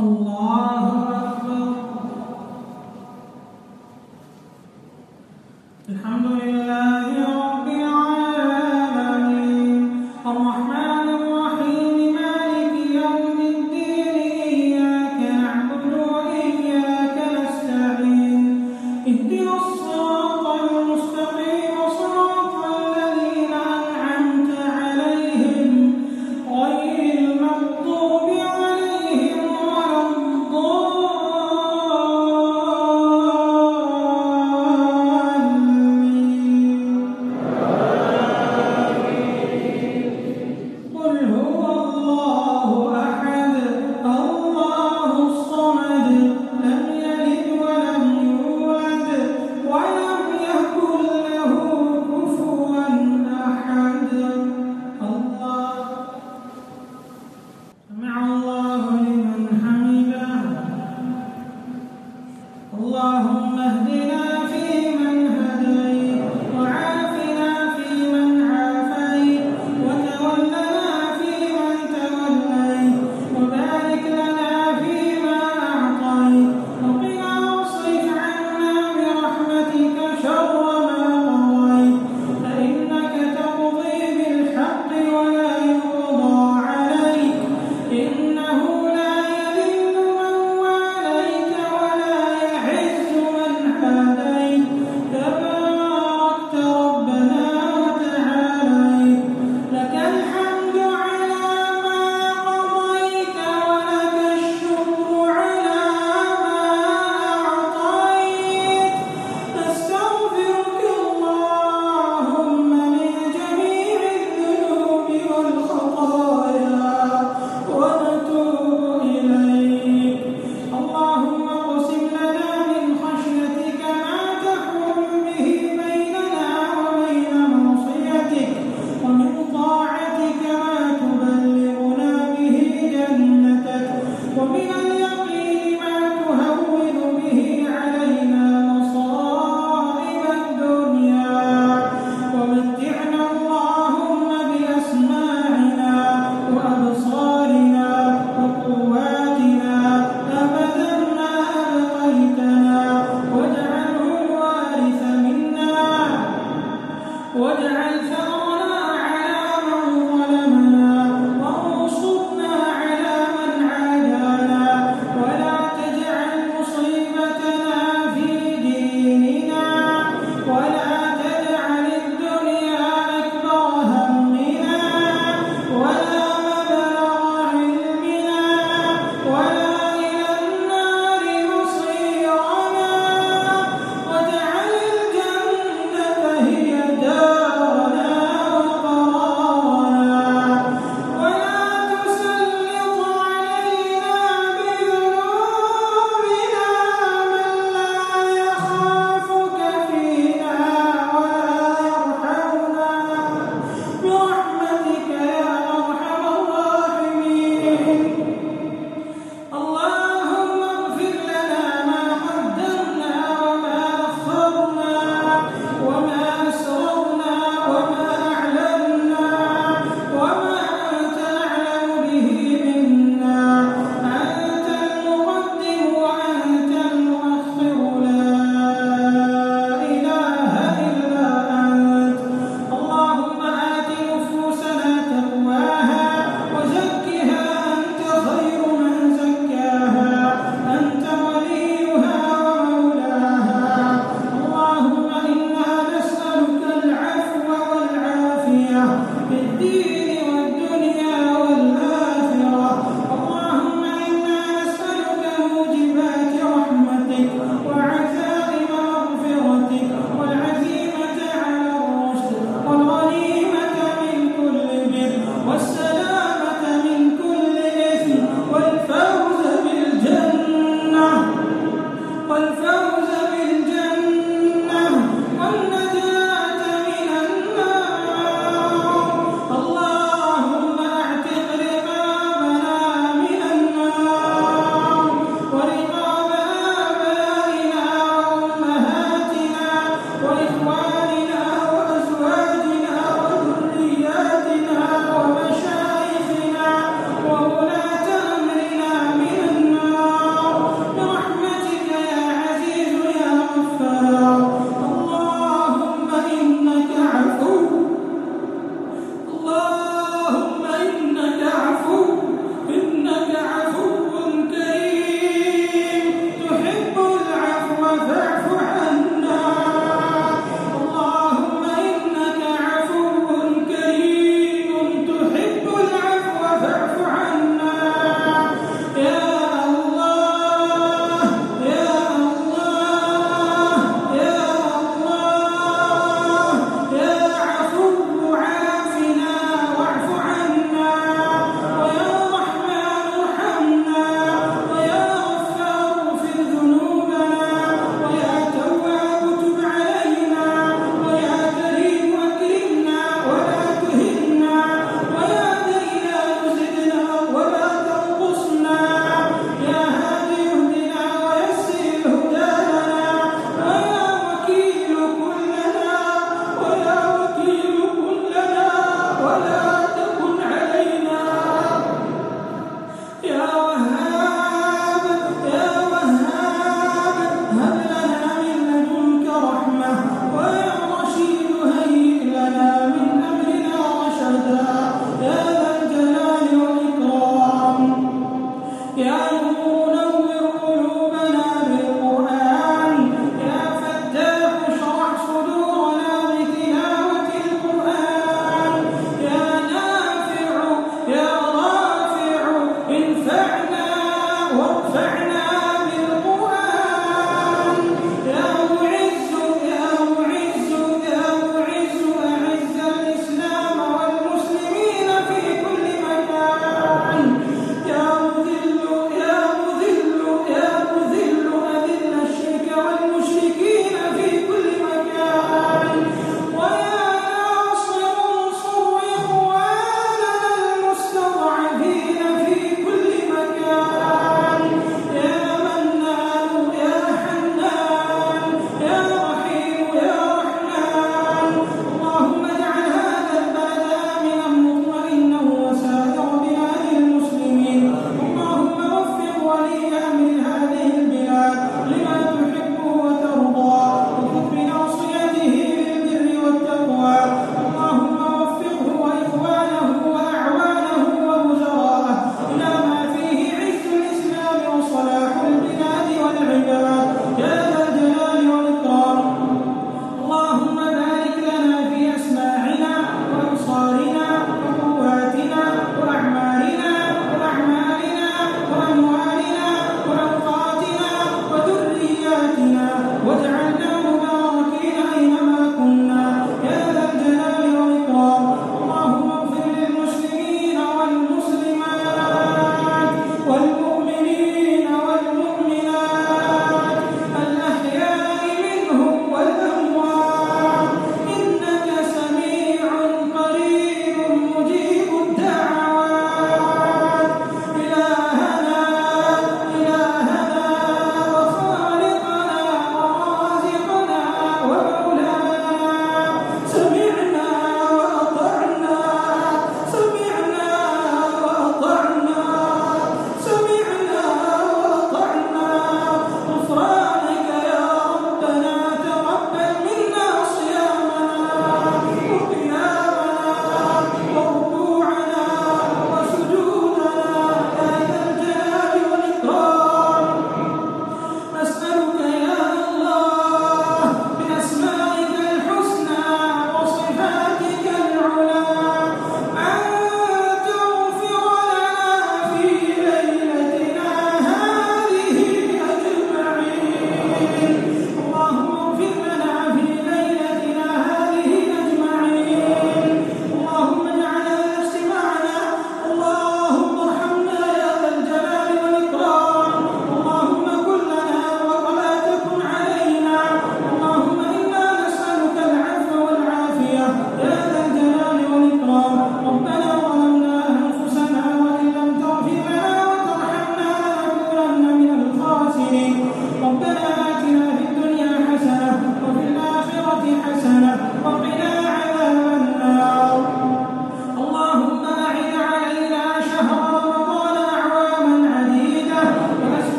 الله أكبر. الحمد لله. اللهم اهدنا